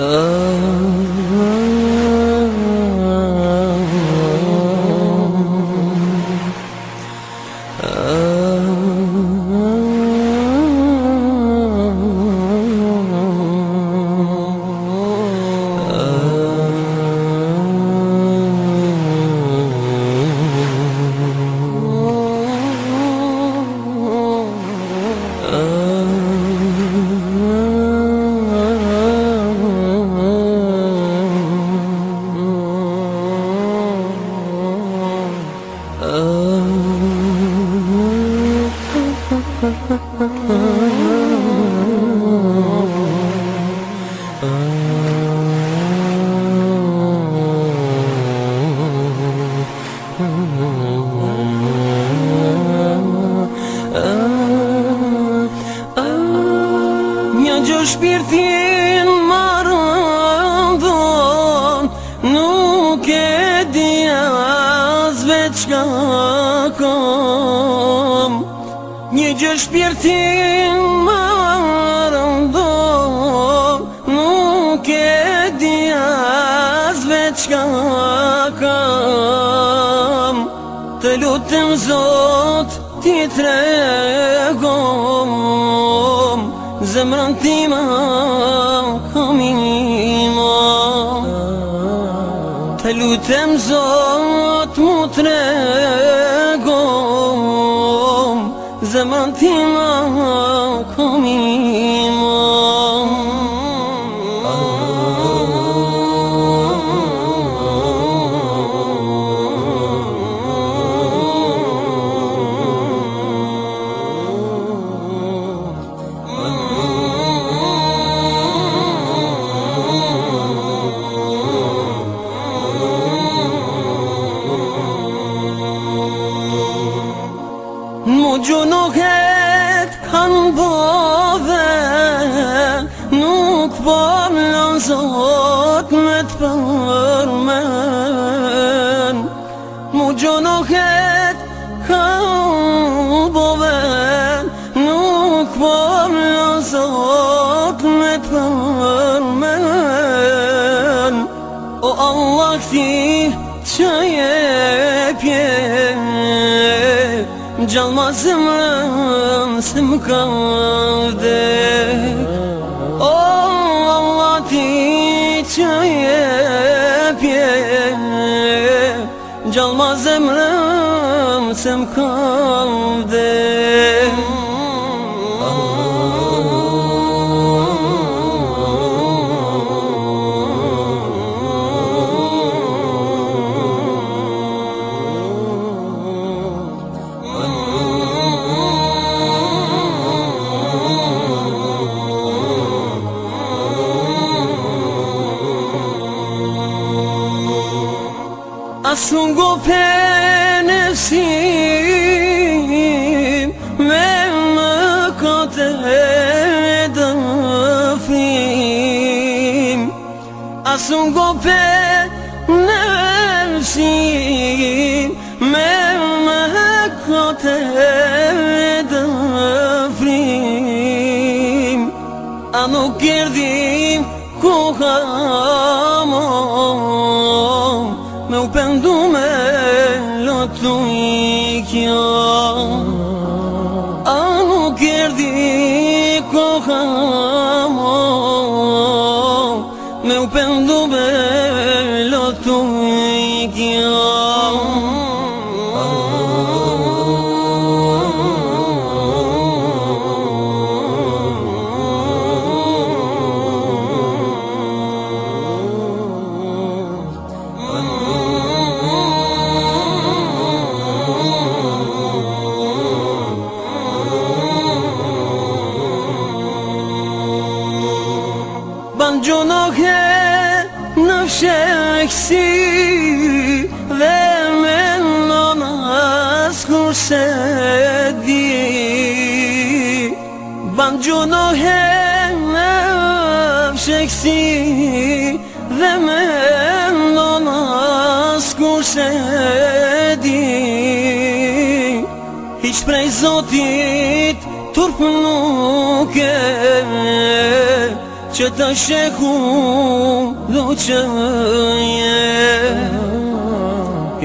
Oh. gjë shpirtin më rëndon Nuk e di as veç kom Një gjë shpirtin më rëndon Nuk e di as veç kom Të lutëm zot ti tregom zemrën tima Kom ima Të lutem zot mu të regom Zemrën tima Kom ima زاد متبر من مو جناخت کابو من نوک بار زاد متبر من او الله تی çayep ye Calmazım sımkavde şayep yep Calmaz emrem sem kaldı As un gope nefshim Me me kote e dëfrim As un gope nefshim Me me kote e dëfrim A nuk kërdim ku pëndu me lo tu i kjo Anu kjer di ko jamo Me u pëndu me lo tu i kjo Eksi dhe me non asku se di Ban gjuno he me Dhe me non asku se di Hiq prej zotit turp nuk e me që t'ashe hu do që jetë.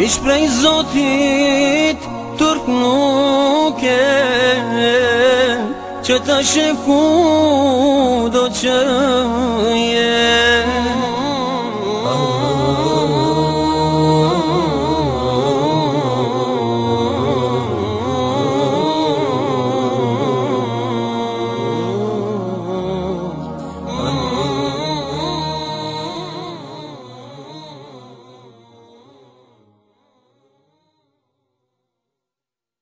Ishtë prej Zotit, tërkë nuk e që t'ashe hu do që jetë.